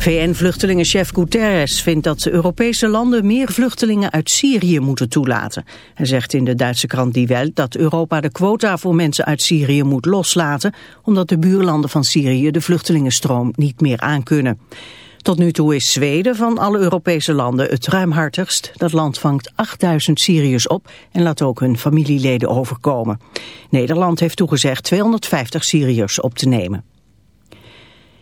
VN-vluchtelingenchef Guterres vindt dat de Europese landen meer vluchtelingen uit Syrië moeten toelaten. Hij zegt in de Duitse krant Die Welt dat Europa de quota voor mensen uit Syrië moet loslaten, omdat de buurlanden van Syrië de vluchtelingenstroom niet meer aankunnen. Tot nu toe is Zweden van alle Europese landen het ruimhartigst. Dat land vangt 8000 Syriërs op en laat ook hun familieleden overkomen. Nederland heeft toegezegd 250 Syriërs op te nemen.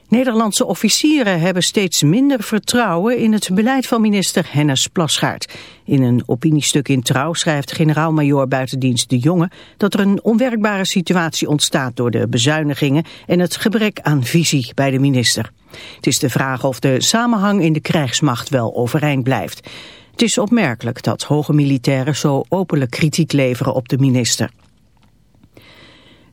Nederlandse officieren hebben steeds minder vertrouwen in het beleid van minister Hennis Plasgaard. In een opiniestuk in Trouw schrijft generaal-majoor buitendienst De Jonge dat er een onwerkbare situatie ontstaat door de bezuinigingen en het gebrek aan visie bij de minister. Het is de vraag of de samenhang in de krijgsmacht wel overeind blijft. Het is opmerkelijk dat hoge militairen zo openlijk kritiek leveren op de minister.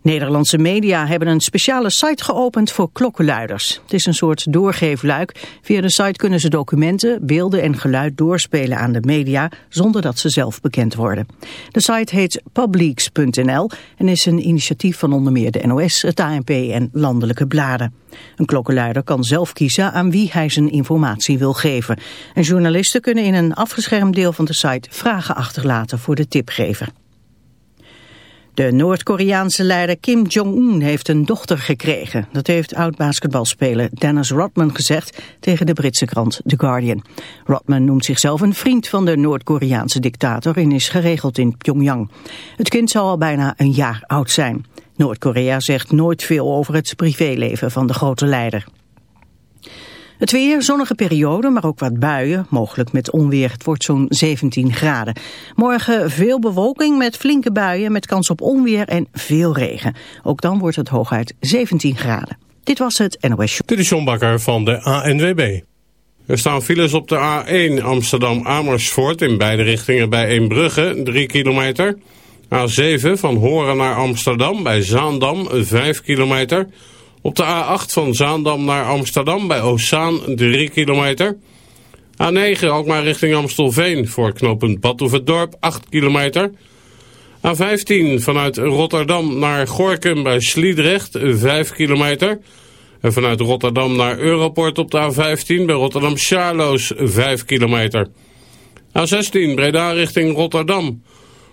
Nederlandse media hebben een speciale site geopend voor klokkenluiders. Het is een soort doorgeefluik. Via de site kunnen ze documenten, beelden en geluid doorspelen aan de media zonder dat ze zelf bekend worden. De site heet publieks.nl en is een initiatief van onder meer de NOS, het ANP en landelijke bladen. Een klokkenluider kan zelf kiezen aan wie hij zijn informatie wil geven. En journalisten kunnen in een afgeschermd deel van de site vragen achterlaten voor de tipgever. De Noord-Koreaanse leider Kim Jong-un heeft een dochter gekregen. Dat heeft oud-basketbalspeler Dennis Rodman gezegd tegen de Britse krant The Guardian. Rodman noemt zichzelf een vriend van de Noord-Koreaanse dictator en is geregeld in Pyongyang. Het kind zal al bijna een jaar oud zijn. Noord-Korea zegt nooit veel over het privéleven van de grote leider. Het weer, zonnige periode, maar ook wat buien, mogelijk met onweer. Het wordt zo'n 17 graden. Morgen veel bewolking met flinke buien met kans op onweer en veel regen. Ook dan wordt het hooguit 17 graden. Dit was het NOS Show. Dit is John Bakker van de ANWB. Er staan files op de A1 Amsterdam-Amersfoort in beide richtingen bij Eembrugge, 3 kilometer. A7 van Horen naar Amsterdam bij Zaandam, 5 kilometer. Op de A8 van Zaandam naar Amsterdam bij Ossaan 3 kilometer. A9 Alkmaar richting Amstelveen voor knooppunt Badhoevedorp 8 kilometer. A15 vanuit Rotterdam naar Gorkum bij Sliedrecht 5 kilometer. En vanuit Rotterdam naar Europort op de A15 bij Rotterdam Charloes 5 kilometer. A16 Breda richting Rotterdam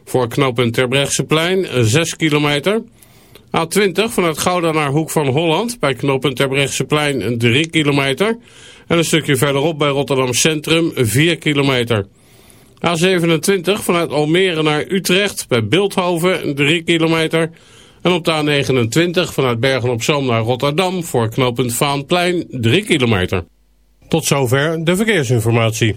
voor knooppunt Terbrechtseplein 6 kilometer. A20 vanuit Gouda naar Hoek van Holland bij knooppunt Terbrechtseplein 3 kilometer. En een stukje verderop bij Rotterdam Centrum 4 kilometer. A27 vanuit Almere naar Utrecht bij Beeldhoven 3 kilometer. En op de A29 vanuit Bergen-op-Zoom naar Rotterdam voor knooppunt Vaanplein 3 kilometer. Tot zover de verkeersinformatie.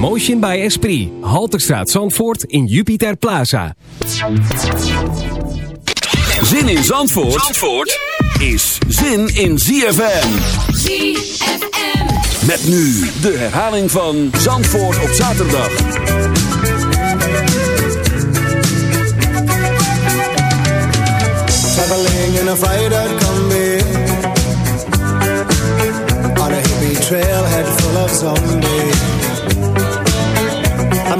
Emotion by Esprit. Halterstraat Zandvoort in Jupiter Plaza. Zin in Zandvoort, Zandvoort is zin in ZFM. ZFM. Met nu de herhaling van Zandvoort op zaterdag. Traveling in a freighter combi On a hippie trailhead full of zombies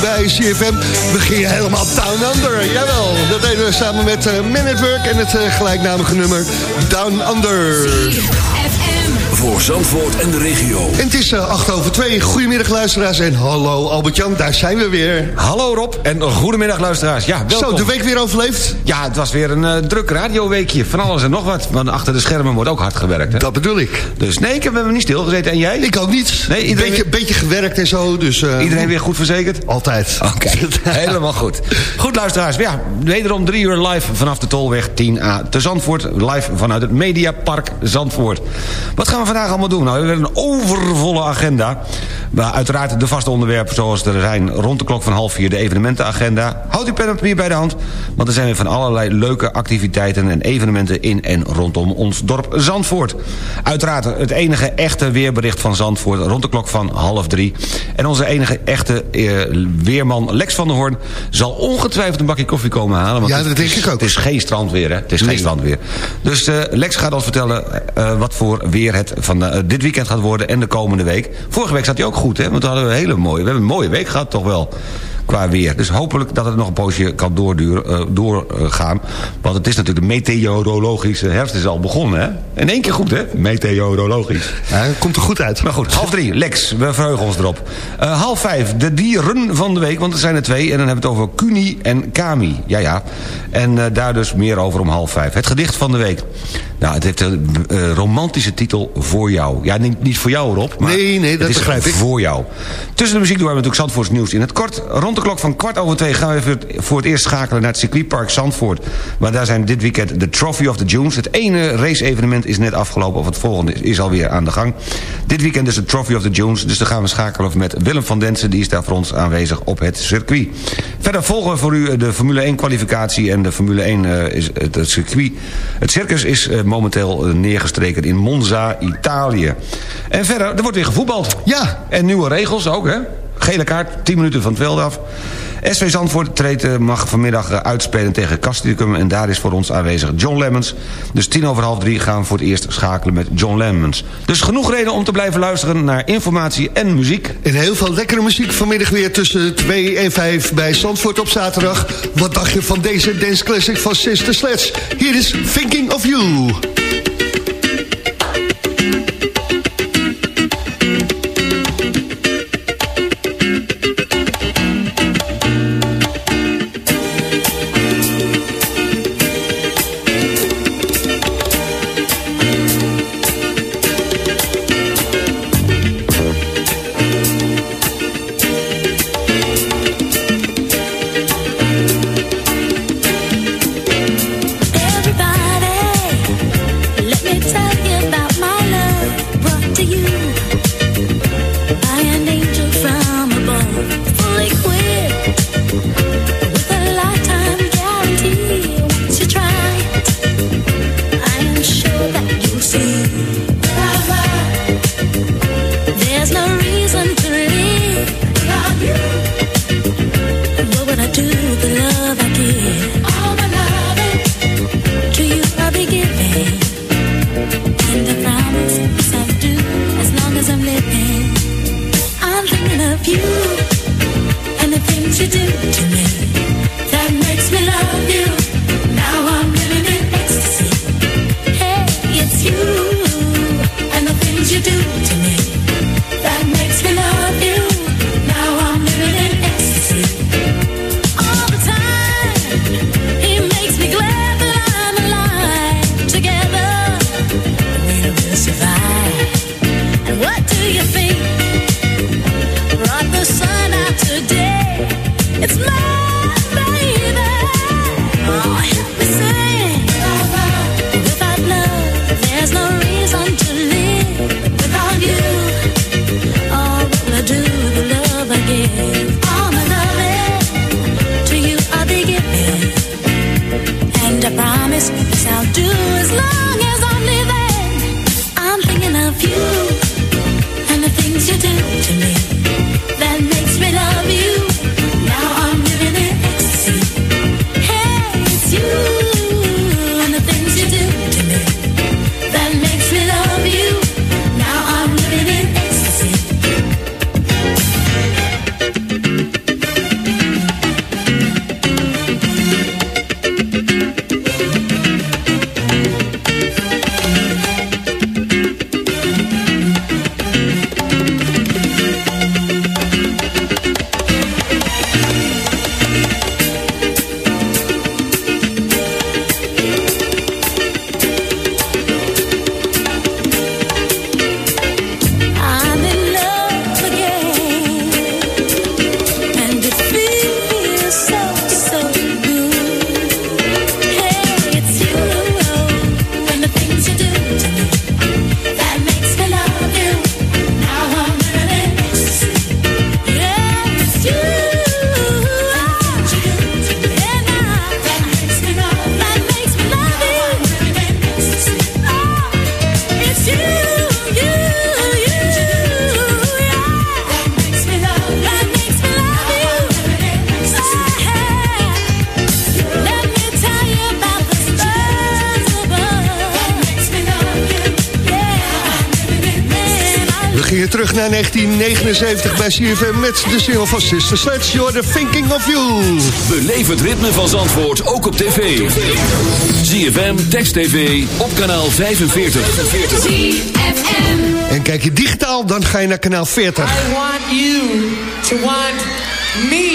bij CFM. Begin je helemaal Down Under. Jawel, dat deden we samen met uh, Work en het eh, gelijknamige nummer Down Under. Voor Zandvoort en de regio. En het is uh, 8 over 2. Goedemiddag luisteraars en hallo Albert-Jan, daar zijn we weer. Hallo Rob en goedemiddag luisteraars. Ja, welkom. Zo, de week weer overleefd? Ja, het was weer een uh, druk radioweekje. Van alles en nog wat. Want achter de schermen wordt ook hard gewerkt. Hè? Dat bedoel ik. Dus nee, ik heb me niet stilgezeten. En jij? Ik ook niet. Nee, iedereen... beetje, beetje gewerkt en zo. Dus, uh, iedereen weer goed verzekerd? Altijd. Oké, okay. helemaal goed. Goed luisteraars, ja, wederom drie uur live vanaf de Tolweg 10A te Zandvoort. Live vanuit het Mediapark Zandvoort. Wat gaan we vandaag allemaal doen? Nou, we hebben een overvolle agenda. Maar uiteraard de vaste onderwerpen zoals er zijn rond de klok van half vier... de evenementenagenda. Houd uw pen en papier bij de hand. Want er zijn weer van allerlei leuke activiteiten en evenementen... in en rondom ons dorp Zandvoort. Uiteraard het enige echte weerbericht van Zandvoort... rond de klok van half drie. En onze enige echte eh, weerman Lex van der Hoorn... zal ongetwijfeld een bakje koffie komen halen. Want Ja, dat is- denk ik ook. Het is geen strandweer, hè? Het is Nee. geen strandweer. Dus eh, Lex gaat ons vertellen eh, wat voor weer het van dit weekend gaat worden... en de komende week. Vorige week zat hij ook goed, hè? Want we hadden een hele mooie... We hebben een mooie week gehad, toch wel, qua weer. Dus hopelijk dat het nog een poosje kan doorduren, eh, doorgaan. Want het is natuurlijk de meteorologische herfst is al begonnen, hè? In één keer goed, hè? Meteorologisch. Ja, komt er goed uit. Maar goed, half drie, Lex, we verheugen ons erop. Eh, half vijf, de dieren van de week, want er zijn er twee... en dan hebben we het over Kuni en Kami. Ja, ja. En eh, daar dus meer over om half vijf. Het gedicht van de week. Nou, het heeft een eh, romantische titel Voor jou. Ja, niet, niet voor jou, Rob. Maar Nee, nee, dat het is begrijp ik. voor jou. Tussen de muziek door hebben we natuurlijk Zandvoorts nieuws in het kort. Rond de klok van kwart over twee gaan we even voor het eerst schakelen... naar het circuitpark Zandvoort. Maar daar zijn dit weekend de Trophy of the Dunes. Het ene race-evenement is net afgelopen... of het volgende is alweer aan de gang. Dit weekend is de Trophy of the Dunes. Dus dan gaan we schakelen met Willem van Densen. Die is daar voor ons aanwezig op het circuit. Verder volgen we voor u de Formule 1 kwalificatie... en de Formule 1 eh, is het, het circuit. Het circus is eh, momenteel eh, neergestreken in Monza, Italië. En verder, er wordt weer gevoetbald. Ja. En nieuwe regels ook, hè? Gele kaart, 10 minuten van het veld af. SV Zandvoort treedt, eh, mag vanmiddag eh, uitspelen tegen Castricum... en daar is voor ons aanwezig John Lemmens. Dus tien over half drie gaan we voor het eerst schakelen met John Lemmens. Dus genoeg reden om te blijven luisteren naar informatie en muziek. En heel veel lekkere muziek vanmiddag weer tussen 2 en 5 bij Zandvoort op zaterdag. Wat dacht je van deze dance classic van Sister Sledge? Hier is Thinking of You. 1979 bij CFM met de single van Sister Sledge. You're the thinking of you. Beleef het ritme van Zandvoort ook op tv. ZFM, Text TV, op kanaal 45. En kijk je digitaal, dan ga je naar kanaal 40. I want you to want me.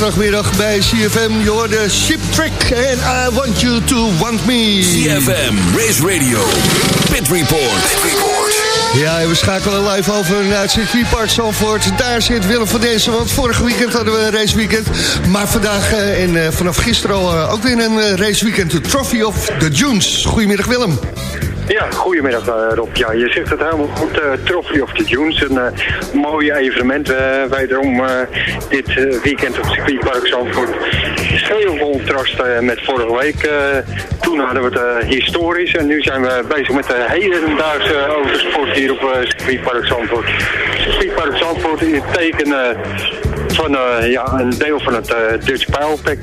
Zaterdagmiddag bij CFM. Je hoorde Ship Trick en I Want You To Want Me. CFM, Race Radio, Pit Report. Ja, en we schakelen live over naar het circuitpark Zandvoort. Daar zit Willem van Dezen, want vorig weekend hadden we een raceweekend. Maar vandaag eh, en eh, vanaf gisteren al eh, ook weer een raceweekend. De Trophy of the Dunes. Goedemiddag Willem. Ja, goedemiddag eh, Rob. Ja, je zegt het helemaal goed. eh Trophy of the Dunes, een eh, mooi evenement. eh wederom dit weekend op circuitpark Zandvoort. Veel contrast met vorige week. toen hadden we het historisch en nu zijn we bezig met de hedendaagse autosport hier op circuitpark Zandvoort. Circuitpark Zandvoort in het teken van ja, een deel van het Dutch Pijlpack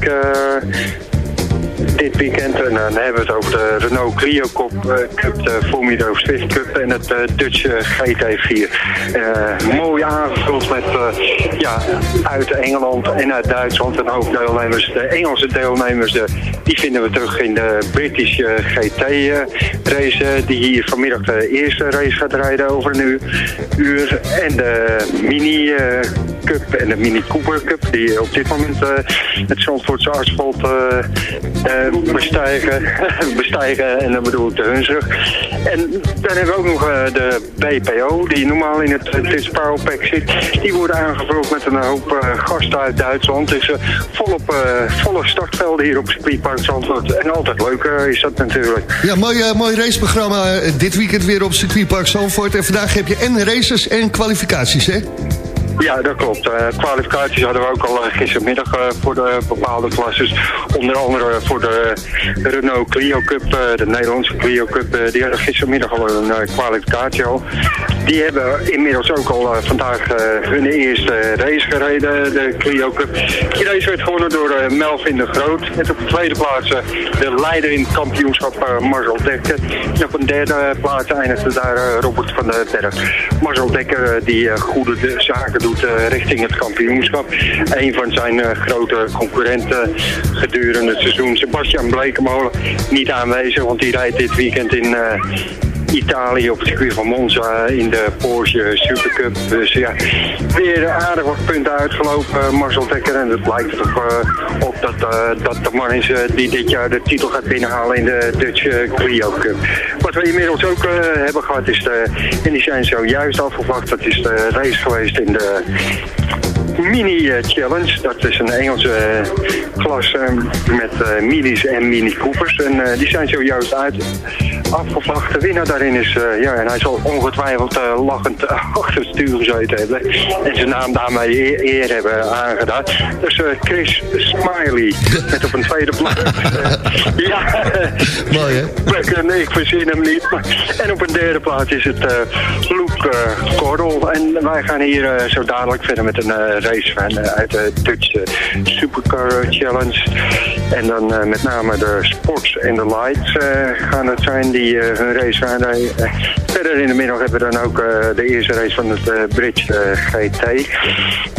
dit weekend. En dan hebben we het over de Renault Clio Cup, eh, Cup de Formula Swift Cup en het eh, Dutch eh, GT4. Eh, mooi aangevuld met eh, ja, uit Engeland en uit Duitsland. En ook deelnemers, de Engelse deelnemers, de, die vinden we terug in de British eh, GT eh, race. eh, die hier vanmiddag de eerste race gaat rijden over een uur. En de mini... eh, Cup en de Mini Cooper Cup. Die op dit moment eh, het Zandvoortse asfalt eh, eh, bestijgen, bestijgen. En dan bedoel ik de Hunsrug. En dan hebben we ook nog eh, de BPO, die normaal in het uh, Powerpack zit. Die worden aangevuld met een hoop eh, gasten uit Duitsland. Dus eh, volop, eh, volle startvelden hier op circuitpark Zandvoort. En altijd leuk eh, is dat natuurlijk. Ja, mooi, eh, mooi raceprogramma eh, dit weekend weer op circuitpark Zandvoort. En vandaag heb je en races en kwalificaties, hè? Ja, dat klopt. Eh, kwalificaties hadden we ook al eh, gistermiddag eh, voor de bepaalde klasses. Onder andere voor de Renault Clio Cup, de Nederlandse Clio Cup. die hadden gistermiddag al een kwalificatie al. Die hebben inmiddels ook al vandaag hun eerste race gereden, de Clio Cup. Die race werd gewonnen door Melvin de Groot. Met op de tweede plaats de leider in het kampioenschap Marcel Dekker. En op een derde plaats eindigde daar Robert van den Berg. Marcel Dekker die goede de- zaken eh, richting het kampioenschap. Een van zijn eh, grote concurrenten gedurende het seizoen, Sebastian Blekemolen, niet aanwezig. Want die rijdt dit weekend in... Italië op het circuit van Monza in de Porsche Supercup. Dus ja, weer aardig wat punten uitgelopen, Marcel Dekker. En het lijkt er ook eh, op dat, eh, dat de man is eh, die dit jaar de titel gaat binnenhalen in de Dutch Clio Cup. Wat we inmiddels ook hebben gehad is de, en die zijn zojuist afgevlacht, dat is de race geweest in de Mini eh, Challenge. Dat is een Engelse klasse met minis en mini Coopers. En die zijn zojuist uit afgevlacht. De winnaar daarin is, eh, ja, en hij zal ongetwijfeld eh, lachend eh, achter het stuur gezeten hebben. En zijn naam daarmee eer, eer hebben aangedaan. Dus Chris Smiley, met op een tweede plaats. ja, Mooi, hè? ik, nee, ik verzin hem niet. Maar, en op een derde plaats is het Luke Cordel. En wij gaan hier zo dadelijk verder met een race van, uit de Dutch Supercar Challenge. En dan met name de Sports en de Lights gaan het zijn die eh, hun race rijden. Eh, verder in de middag hebben we dan ook eh, de eerste race van het Bridge GT.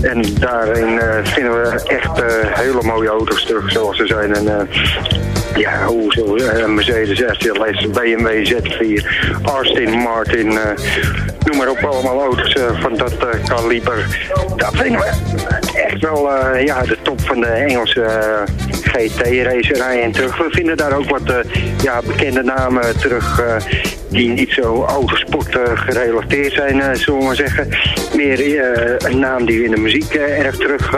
En daarin vinden we echt hele mooie auto's terug zoals ze zijn. En, ja, hoe zo, Mercedes SLS, BMW Z4, Aston Martin, eh, noem maar op, allemaal auto's eh, van dat eh, kaliber. Dat vinden we echt wel ja, de top van de Engelse eh, GT-racerijen terug. We vinden daar ook wat ja, bekende namen terug die niet zo autosport eh, gerelateerd zijn, eh, zullen we maar zeggen. Meer eh, een naam die we in de muziek erg terug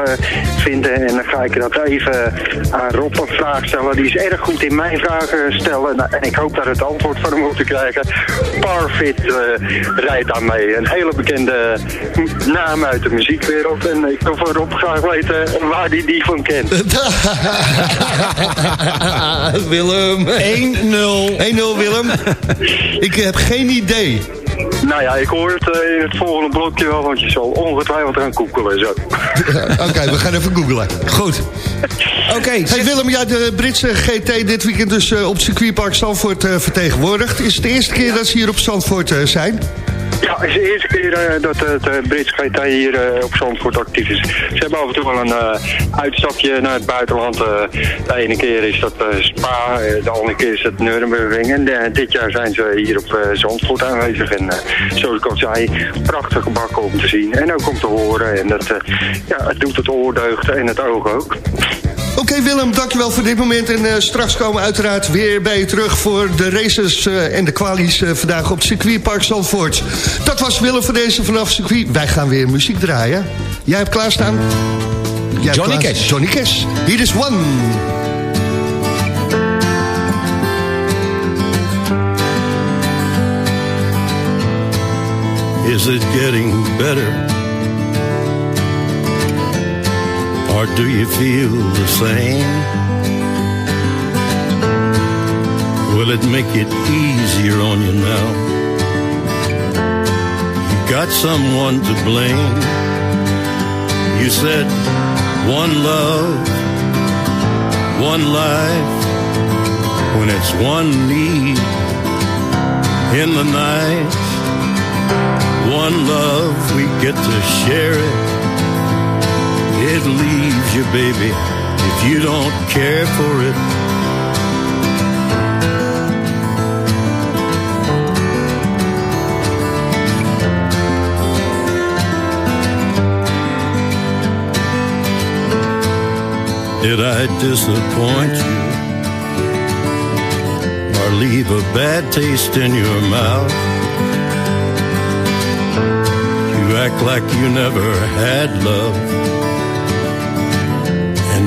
vinden. En dan ga ik dat even aan Rob een vraag stellen. Die is erg goed in mijn vragen stellen. Nou, en ik hoop daar het antwoord van hem op te krijgen. Parfit eh, rijdt daarmee. Een hele bekende naam uit de muziekwereld. En ik wil van Rob graag weten waar hij die van kent. Willem. 1-0. 1-0 Willem. Ik heb geen idee. Nou ja, ik hoor het eh, in het volgende blokje wel, want je zal ongetwijfeld gaan koekelen zo. Oké, we gaan even googlen. Goed. Oké. Hey Willem, ja, de Britse GT dit weekend dus eh, op het circuitpark Zandvoort eh, vertegenwoordigd. Is het de eerste keer dat ze hier op Zandvoort zijn? Ja, het is de eerste keer eh, dat het uh, Brits GT hier eh, op Zandvoort actief is. Ze hebben af en toe wel een eh, uitstapje naar het buitenland. eh. de ene keer is dat eh, Spa, eh, de andere keer is het Nürburgring. En eh, dit jaar zijn ze hier op eh, Zandvoort aanwezig. En eh, zoals ik al zei, prachtige bakken om te zien en ook om te horen. En dat, eh, ja, het doet het oor deugd en het oog ook. Oké Willem, dankjewel voor dit moment. En eh, straks komen we uiteraard weer bij je terug... voor de races eh, en de kwalies eh, vandaag op het circuitpark Zandvoort. Dat was Willem voor deze vanaf circuit. Wij gaan weer muziek draaien. Jij hebt klaarstaan? Jij hebt Johnny klaar- Cash. Johnny Cash. Hier is One. Is it getting better? Or do you feel the same? Will it make it easier on you now? You got someone to blame. You said one love, one life, when it's one need in the night. One love, we get to share it. It leaves you, baby, if you don't care for it. Did I disappoint you? Or leave a bad taste in your mouth? You act like you never had love.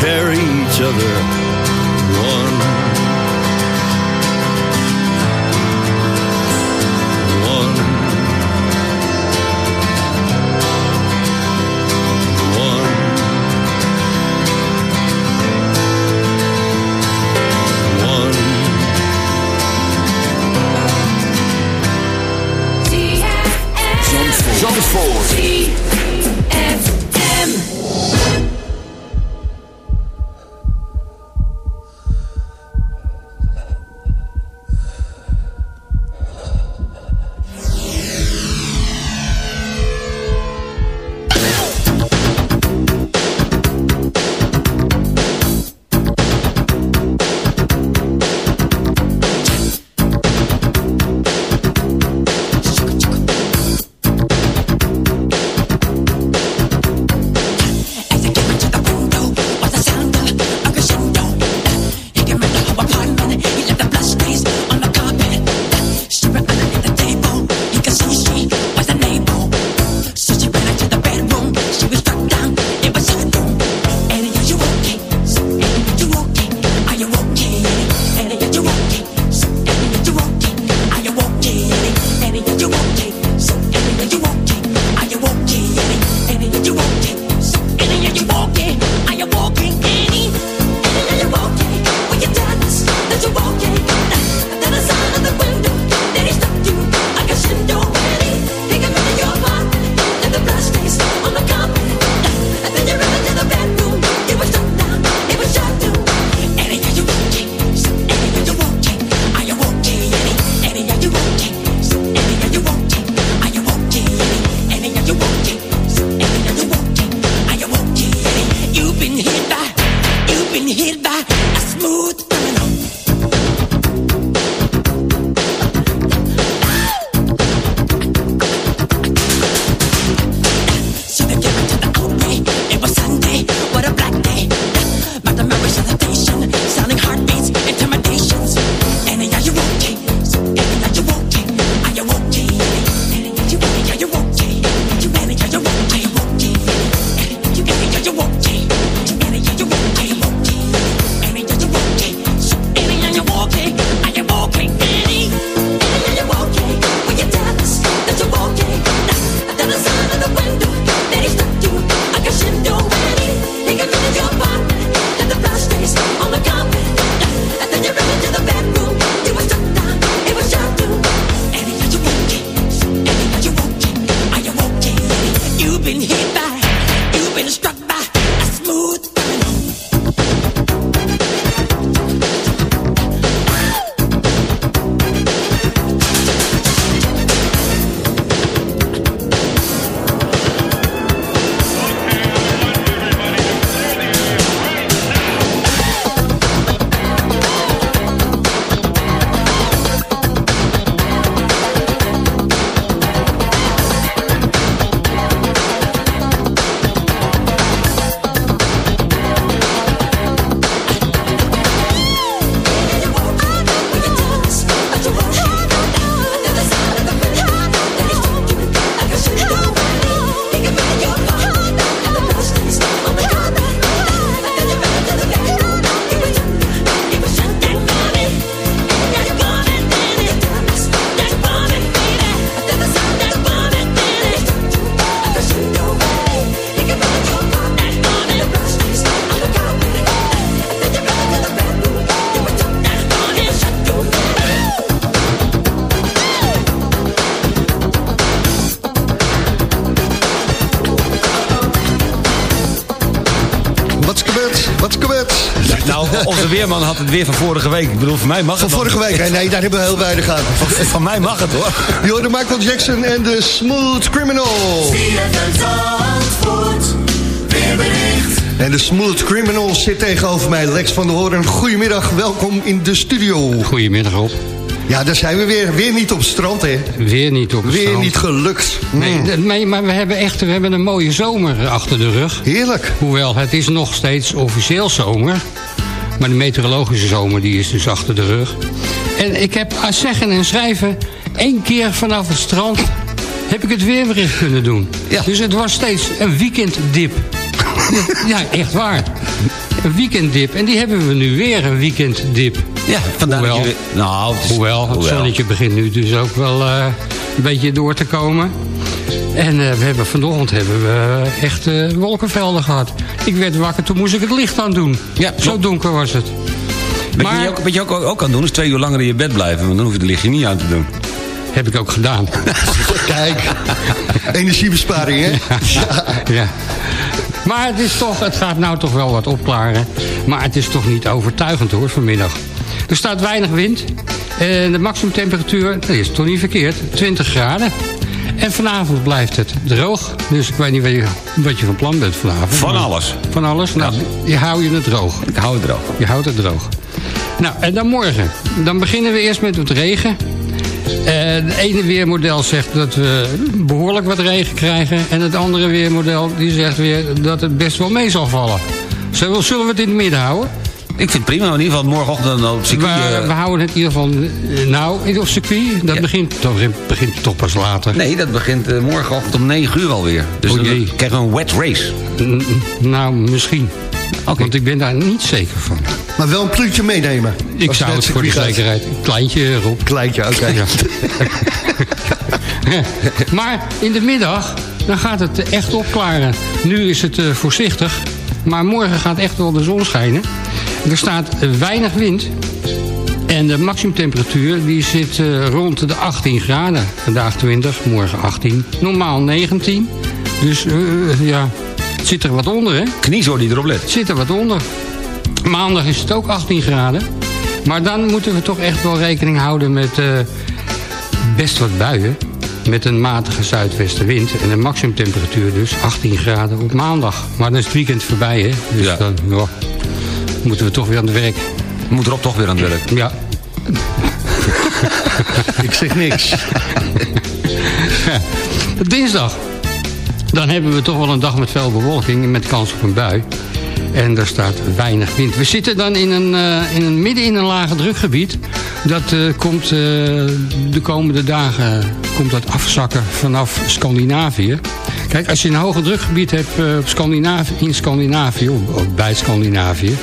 carry each other one. Het weer van vorige week. Ik bedoel, voor mij mag Van het vorige nog. week, nee, daar hebben we heel weinig aan. Van, van mij mag het hoor. Je hoorde Michael Jackson en de Smooth Criminal. En de Smooth Criminal zit tegenover mij, Lex van der Hoorn. Goedemiddag, welkom in de studio. Goedemiddag Rob. Ja, daar zijn we weer. Weer niet op het strand, hè? Weer niet op het Weer strand. niet gelukt. Nee, Mm. nee, maar we hebben echt we hebben een mooie zomer achter de rug. Heerlijk. Hoewel, het is nog steeds officieel zomer. Maar de meteorologische zomer die is dus achter de rug. En ik heb aan zeggen en schrijven... één keer vanaf het strand heb ik het weerbericht kunnen doen. Dus het was steeds een weekenddip. ja, echt waar. Een weekenddip. En die hebben we nu weer, een weekenddip. Ja, vandaar dat hoewel, weer- nou, het is- hoewel, het hoewel. zonnetje begint nu dus ook wel eh, een beetje door te komen. En eh, we hebben vanochtend hebben we echt eh, wolkenvelden gehad. Ik werd wakker, toen moest ik het licht aan doen. Ja, Zo donker was het. Weet Maar- je, wat je ook, wat je ook, ook kan doen, is twee uur langer in je bed blijven. Want dan hoef je het lichtje niet aan te doen. Heb ik ook gedaan. Kijk, energiebesparing, hè? ja. Maar het, is toch, het gaat nou toch wel wat opklaren. Maar het is toch niet overtuigend hoor vanmiddag. Er staat weinig wind. En de maximumtemperatuur, dat is toch niet verkeerd, 20 graden. En vanavond blijft het droog. Dus ik weet niet wat je, wat je van plan bent vanavond. Van alles. Van alles? Nou, je hou je het droog. Ik hou het droog. Je houdt het droog. Nou, en dan morgen. Dan beginnen we eerst met wat regen. Eh het ene weermodel zegt dat we behoorlijk wat regen krijgen. En het andere weermodel die zegt weer dat het best wel mee zal vallen. Zullen we het in het midden houden? Ik vind het prima, in ieder geval morgenochtend dan op We, circuit. eh, we houden het in ieder geval... eh, Nou, op circuit, dat begint, dat begint toch pas later. Nee, dat begint eh, morgenochtend om 9 uur alweer. Dus Oh dan krijgen we een wet race. N- Nou, misschien. Want ik ben daar niet zeker van. Maar wel een pluutje meenemen. Ik zou het voor de zekerheid... Een kleintje, Rob. Kleintje, oké. Ja. maar in de middag, dan gaat het echt opklaren. Nu is het eh, voorzichtig, maar morgen gaat echt wel de zon schijnen. Er staat eh, weinig wind. En de maximumtemperatuur die zit eh, rond de 18 graden. Vandaag 20, morgen 18. Normaal 19. Dus eh, ja, het zit er wat onder, hè? Kniezoor die erop let. Het zit er wat onder. Maandag is het ook 18 graden. Maar dan moeten we toch echt wel rekening houden met eh, best wat buien. Met een matige zuidwestenwind. En een maximumtemperatuur dus 18 graden op maandag. Maar dan is het weekend voorbij, hè? Dus Ja. dan ja, moeten we toch weer aan het werk. Moet Rob toch weer aan het werk. Ja. Ik zeg niks. Dinsdag. Dan hebben we toch wel een dag met veel bewolking en met kans op een bui. En er staat weinig wind. We zitten dan in een, eh, in een, midden in een lage drukgebied. Dat eh, komt eh, de komende dagen komt dat afzakken vanaf Scandinavië. Kijk, als je een hoge drukgebied hebt eh, Scandinavië, in Scandinavië, of, bij Scandinavië...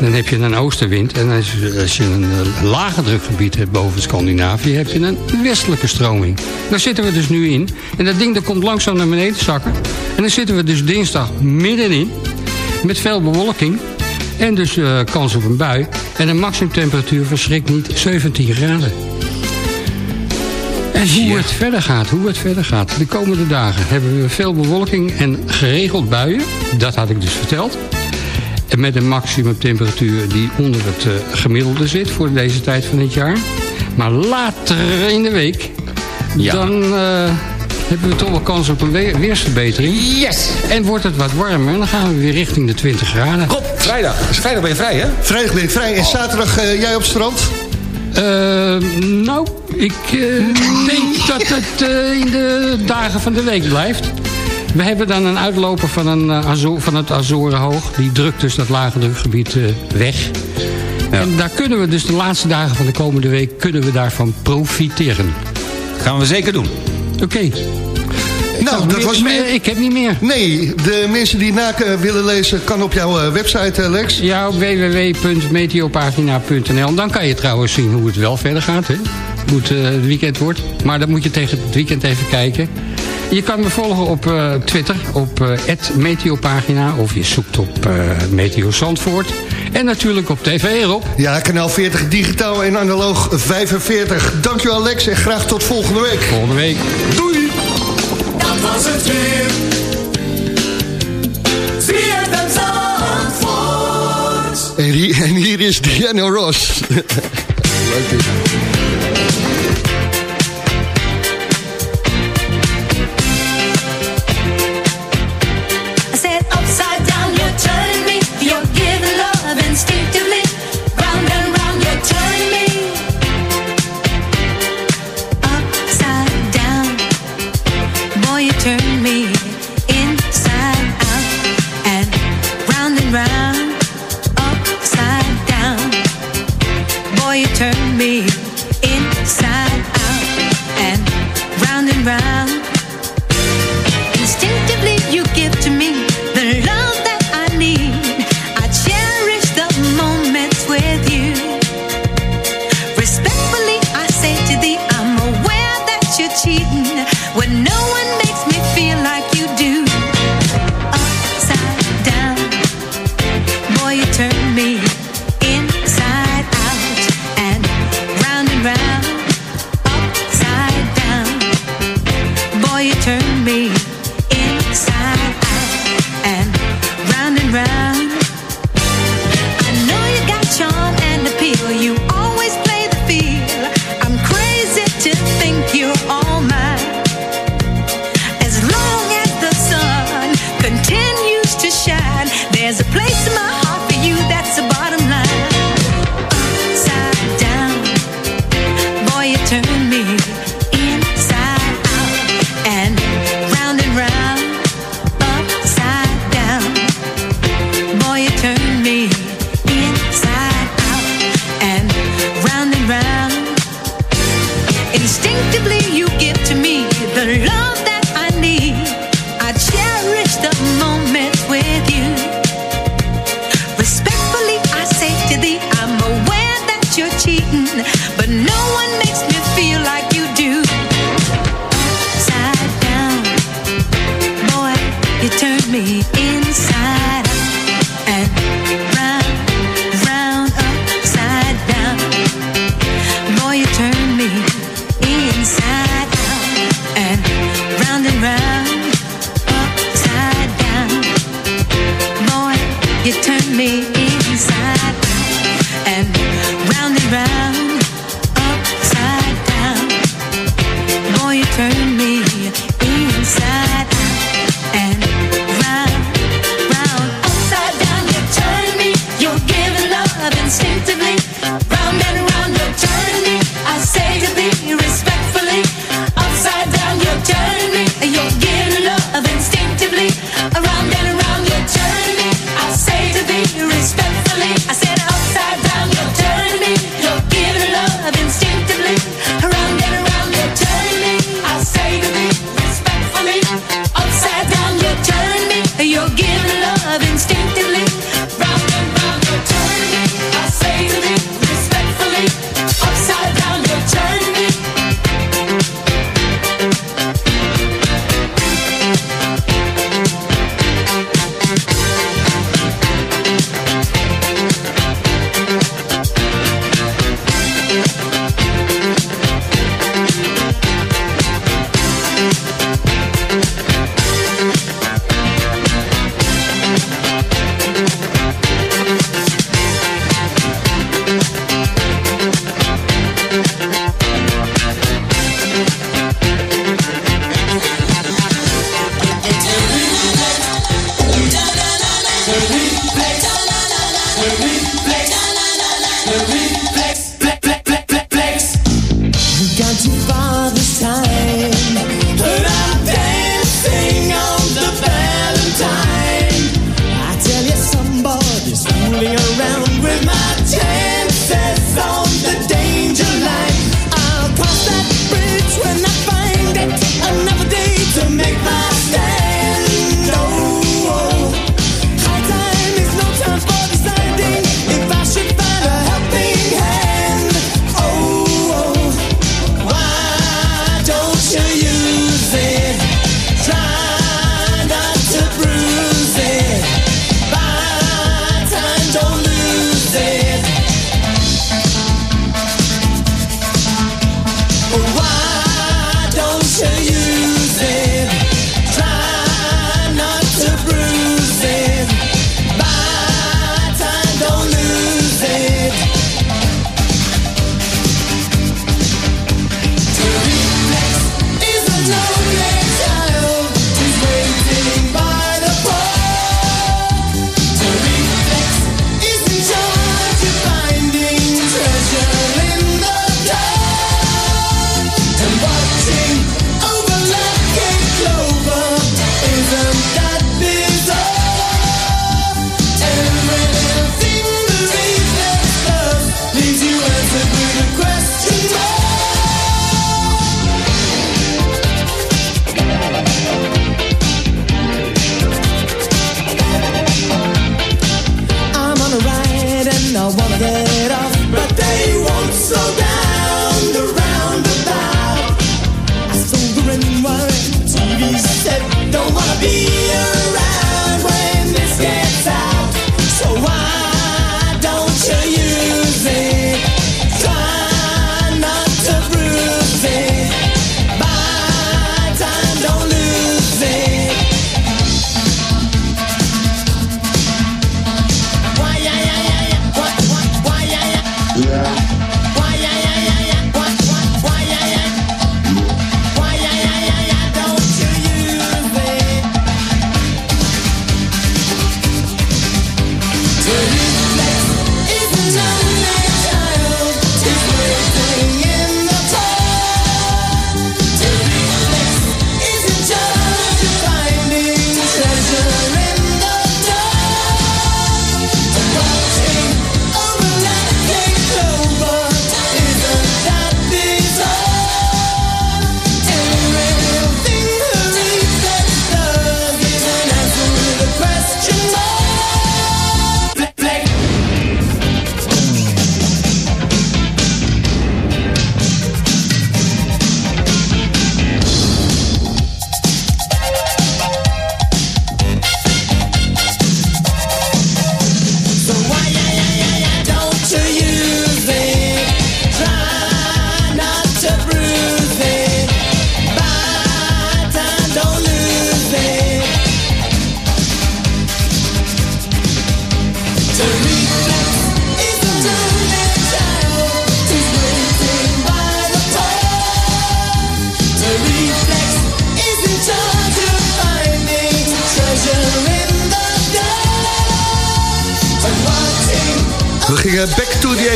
dan heb je een oostenwind. En als, je- een eh, lage drukgebied hebt boven Scandinavië... heb je een westelijke stroming. Daar zitten we dus nu in. En dat ding dat komt langzaam naar beneden zakken. En dan zitten we dus dinsdag middenin met veel bewolking. En dus eh, kans op een bui. En een maximumtemperatuur verschrikt niet 17 graden. En hoe het verder gaat, hoe het verder gaat. De komende dagen hebben we veel bewolking en geregeld buien. Dat had ik dus verteld. En met een maximumtemperatuur die onder het eh, gemiddelde zit voor deze tijd van het jaar. Maar later in de week, dan eh, hebben we toch wel kans op een we- weersverbetering. Yes! En wordt het wat warmer en dan gaan we weer richting de 20 graden. Rob, vrijdag. Dus vrijdag ben je vrij, hè? Vrijdag ben je vrij. En zaterdag eh, jij op het strand? Eh, nou, ik eh, denk dat het eh, in de dagen van de week blijft. We hebben dan een uitloper van, een, eh, Azo- van het Azorenhoog. Die drukt dus dat lage drukgebied weg. En daar kunnen we dus de laatste dagen van de komende week... kunnen we daarvan profiteren. Gaan we zeker doen. Oké. Nou, dat was meer. Ik heb niet meer. Nee, de mensen die na eh, willen lezen kan op jouw eh, website, eh, Lex. Ja, op www.meteopagina.nl. Dan kan je trouwens zien hoe het wel verder gaat. Hè? Hoe het, het weekend wordt. Maar dan moet je tegen het weekend even kijken. Je kan me volgen op Twitter, op eh @meteopagina. Of je zoekt op Meteo Zandvoort. En natuurlijk op tv, Rob. Ja, kanaal 40 digitaal en analoog 45. Dankjewel Lex en graag tot volgende week. Volgende week. Doei! And het En hier, is Diana Ross. Leuk dit.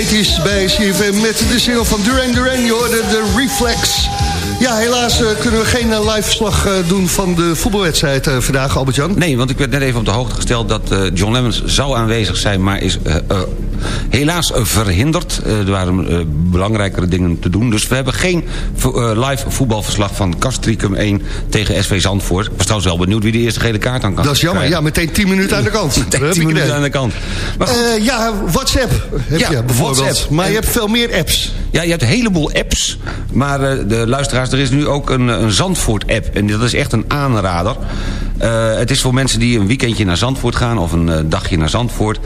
80s bij CFM met de single van Duran Duran. Je hoorde de Reflex. Ja, helaas eh, kunnen we geen eh, live verslag eh, doen van de voetbalwedstrijd vandaag, Albert-Jan. Nee, want ik werd net even op de hoogte gesteld dat John Lemmens zou aanwezig zijn... maar is helaas eh, verhinderd. Eh, er waren eh, belangrijkere dingen te doen. Dus we hebben geen live voetbalverslag van Castricum 1 tegen SV Zandvoort. Ik was trouwens wel benieuwd wie de eerste gele kaart aan kan Dat is jammer. krijgen. Ja, meteen 10 minuten aan de kant. Meteen Daar heb 10 ik minuten aan de kant. Maar ja, WhatsApp heb Ja, je bijvoorbeeld. WhatsApp. Maar je hebt veel meer apps. Ja, je hebt een heleboel apps. Maar de luisteraars, er is nu ook een, een Zandvoort-app. En dat is echt een aanrader. Eh, het is voor mensen die een weekendje naar Zandvoort gaan... of een eh, dagje naar Zandvoort.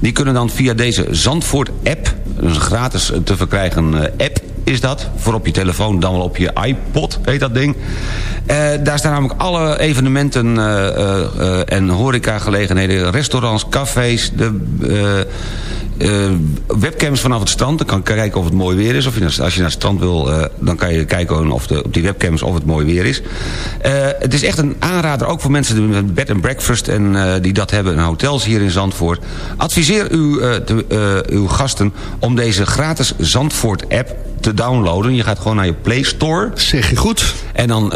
Die kunnen dan via deze Zandvoort-app... een gratis eh, te verkrijgen app is dat. Voor op je telefoon, dan wel op je iPod, heet dat ding. Daar staan namelijk alle evenementen en horecagelegenheden... restaurants, cafés, de... eh, webcams vanaf het strand. Dan kan je kijken of het mooi weer is. Of je naar- als je naar het strand wil, eh, dan kan je kijken of de, op die webcams of het mooi weer is. Eh, het is echt een aanrader, ook voor mensen die met bed and breakfast... en die dat hebben in hotels hier in Zandvoort. Adviseer uw, te- uw gasten om deze gratis Zandvoort-app te downloaden. Je gaat gewoon naar je Play Store. Zeg je goed. En dan,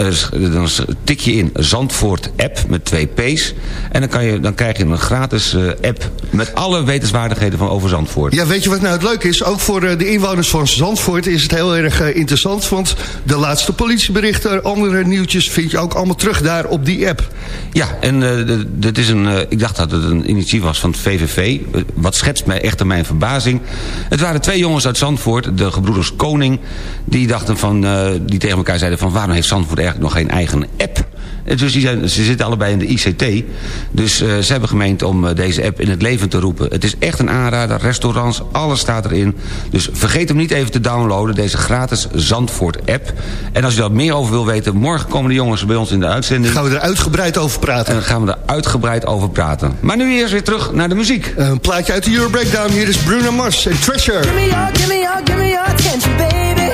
dan tik je in Zandvoort-app met twee P's. En dan, kan je, dan krijg je een gratis app met alle wetenswaardigheden van over Zandvoort. Ja, weet je wat nou het leuke is? Ook voor eh, de inwoners van Zandvoort is het heel erg eh, interessant. Want de laatste politieberichten, andere nieuwtjes... vind je ook allemaal terug daar op die app. Ja, en eh, d- dit is een, ik dacht dat het een initiatief was van het VVV. Wat schetst mij echt aan mijn verbazing. Het waren twee jongens uit Zandvoort, de gebroeders Koning... die, dachten van, die tegen elkaar zeiden van... waarom heeft Zandvoort eigenlijk nog geen eigen app? Dus die zijn, ze zitten allebei in de ICT. Dus eh, ze hebben gemeend om eh, deze app in het leven te roepen. Het is echt een aanrader, restaurants, alles staat erin. Dus vergeet hem niet even te downloaden, deze gratis Zandvoort-app. En als je daar meer over wil weten... morgen komen de jongens bij ons in de uitzending. Gaan we er uitgebreid over praten. En dan gaan we er uitgebreid over praten. Maar nu eerst weer terug naar de muziek. Een plaatje uit de Euro Breakdown. Hier is Bruno Mars en Treasure. Give me your, give me your, give me your attention, baby.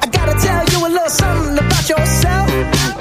I gotta tell you a little something about yourself.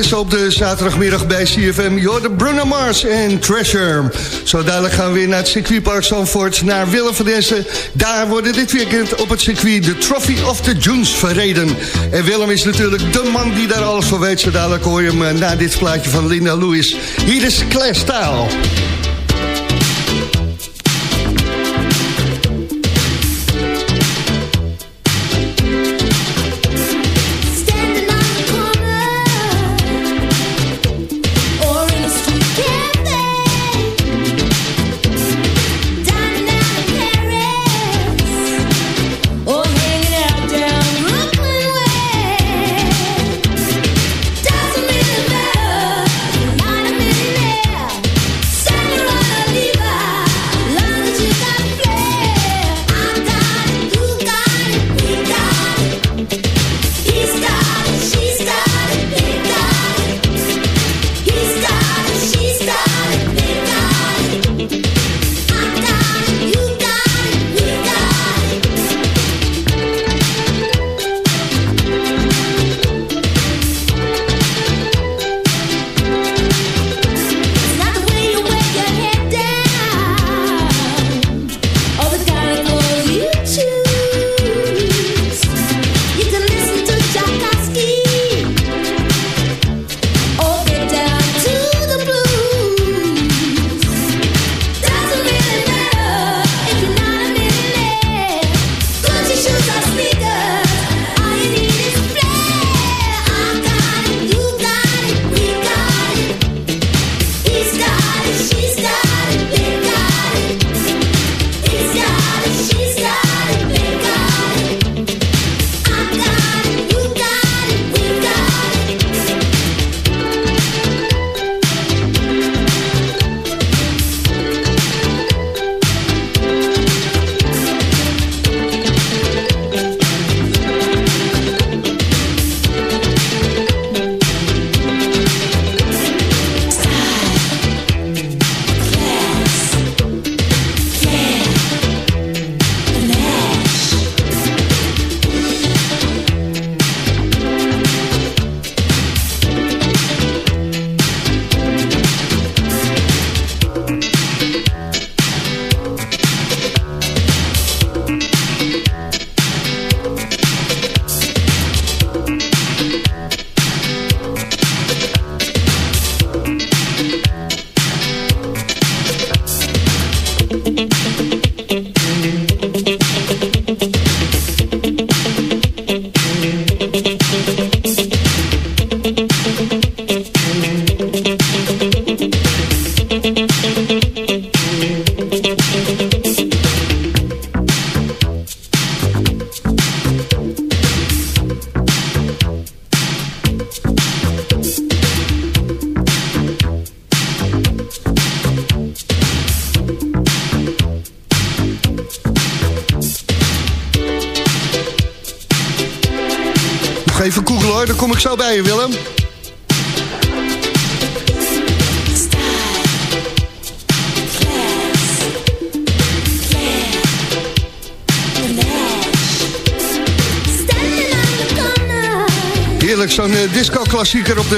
Is op de zaterdagmiddag bij CFM. Je de Bruno Mars en Treasure. Zo dadelijk gaan we weer naar het circuitpark Zandvoort, naar Willem van Dessen. Daar worden dit weekend op het circuit de Trophy of the Dunes verreden. En Willem is natuurlijk de man die daar alles van weet. Zo dadelijk hoor je hem eh, na dit plaatje van Linda Lewis. Hier is Claire.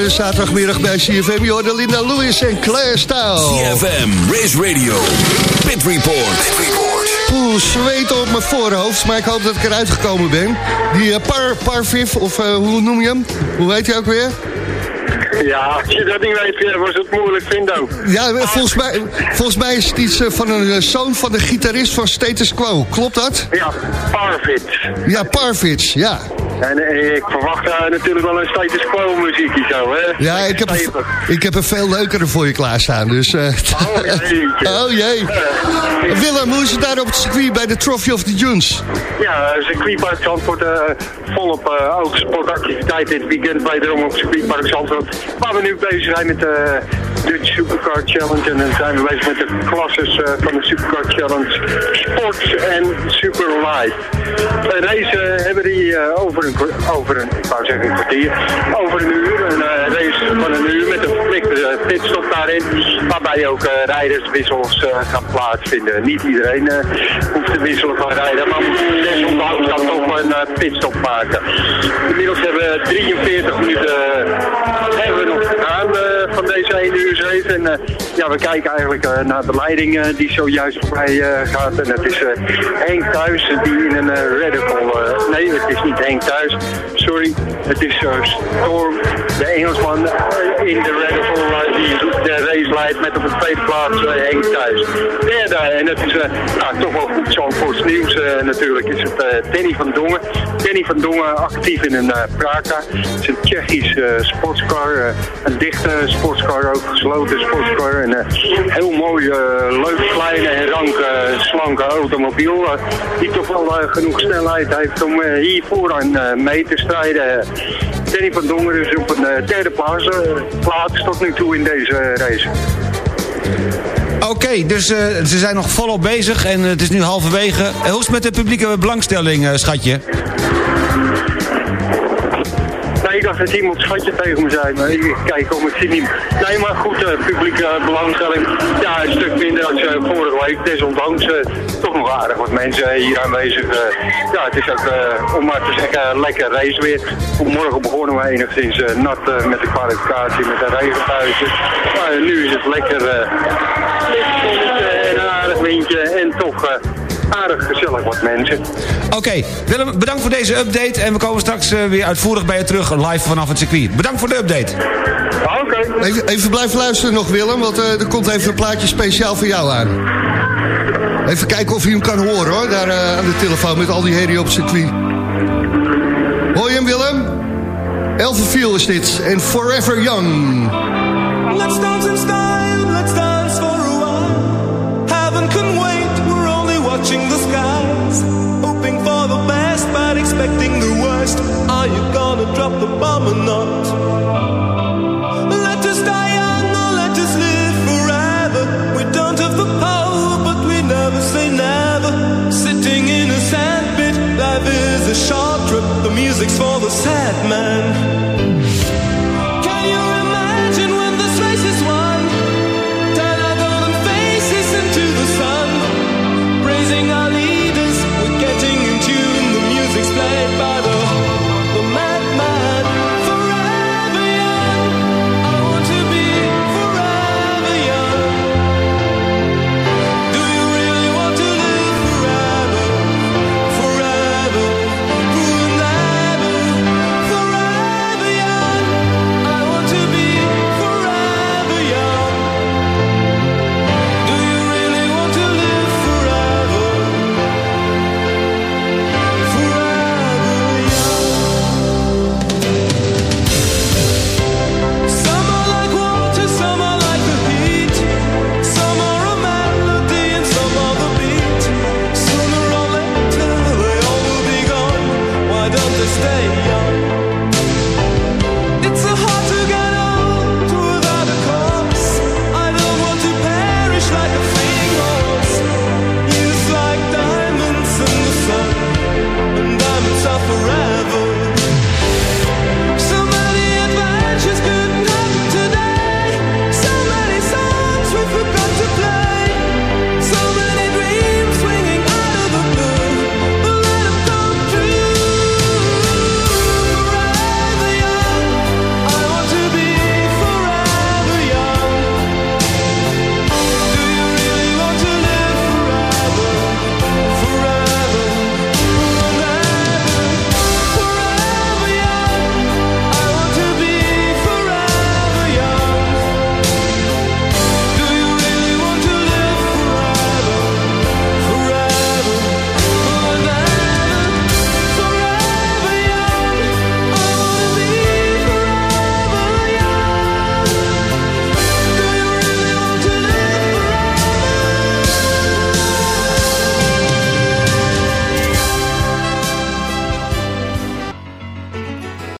De zaterdagmiddag bij CFM. Je hoorde Linda Lewis en Claire Style. CFM, Race Radio, Pit Report. Oeh, zweet op mijn voorhoofd, maar ik hoop dat ik eruit gekomen ben. Die eh, par, Parviv, of eh, hoe noem je hem? Hoe heet hij ook weer? Ja, als je dat niet weet, eh, was het moeilijk vinden ook. Ja, volgens mij, volgens mij is het iets van een zoon van de gitarist van Status Quo. Klopt dat? Ja, Parfit. Ja, Parvits, ja. En eh, ik verwacht eh, natuurlijk wel een status quo muziekje zo, hè? Ja, ik heb, ik heb een veel leukere voor je klaarstaan, dus... eh, oh jee. Willem, hoe is het daar op het circuit bij de Trophy of the Dunes? Ja, circuitpark Zandvoort uh, volop uh, ook sportactiviteit dit weekend wederom op circuitpark Zandvoort. Waar we nu bezig zijn met de Dutch Supercar Challenge. En dan zijn we bezig met de klasses uh, van de Supercar Challenge Sport en Super Light. Uh, hebben die uh, over, een, over een, ik wou zeggen een kwartier, over een uur. Een uh, race van een uur met een verplichte pitstop daarin. Waarbij ook rijderswissels gaan plaatsvinden. Niet iedereen hoeft te wisselen van rijden, maar desondanks dan toch een pitstop maken. Inmiddels hebben we 43 minuten En eh, ja, we kijken eigenlijk eh, naar de leiding eh, die zojuist voorbij gaat. En het is Henk Thuis die in een Radical... nee, het is niet Henk Thuis. Sorry, het is Storm, de Engelsman in de Radical die de race leidt met op de tweede plaats Henk Thuis. Derde, en het is nou, toch wel goed zo voor nieuws natuurlijk, is het Danny van Dongen. Danny van Dongen actief in een Praka. Het is een Tsjechisch sportscar, een dichte sportscar, ook gesloten sportscar. En eh, heel mooi, eh, leuk, kleine en rank, eh, slanke automobiel. die toch wel genoeg snelheid heeft om hier vooraan mee te strijden. Danny van Dongen is op een derde plaats, tot nu toe in deze race. Oké, dus ze zijn nog volop bezig en het is nu halverwege. Hoe is het met de publieke belangstelling, schatje? Nee, ik dacht dat iemand schatje tegen me zei, maar ik kijk om het zie niet. Nee, maar goed, eh, publieke belangstelling. Ja, een stuk minder dan eh, vorige week. Desondanks eh, toch nog aardig wat mensen hier aanwezig. eh. ja, het is ook, eh, om maar te zeggen, lekker race weer. Morgen begonnen we enigszins eh, nat eh, met de kwalificatie, met de regenbuizen. Maar nu is het lekker eh, en een aardig windje en toch eh, aardig gezellig wat mensen. Oké, Willem, bedankt voor deze update en we komen straks eh, weer uitvoerig bij je terug live vanaf het circuit. Bedankt voor de update. Oké. Even, even blijven luisteren nog, Willem, want eh, er komt even een plaatje speciaal voor jou aan. Even kijken of je hem kan horen, hoor, daar eh, aan de telefoon met al die herrie op het circuit. Hoor je hem, Willem? Elfenviel is dit, en Forever Young. Let's expecting the worst. Are you gonna drop the bomb or not?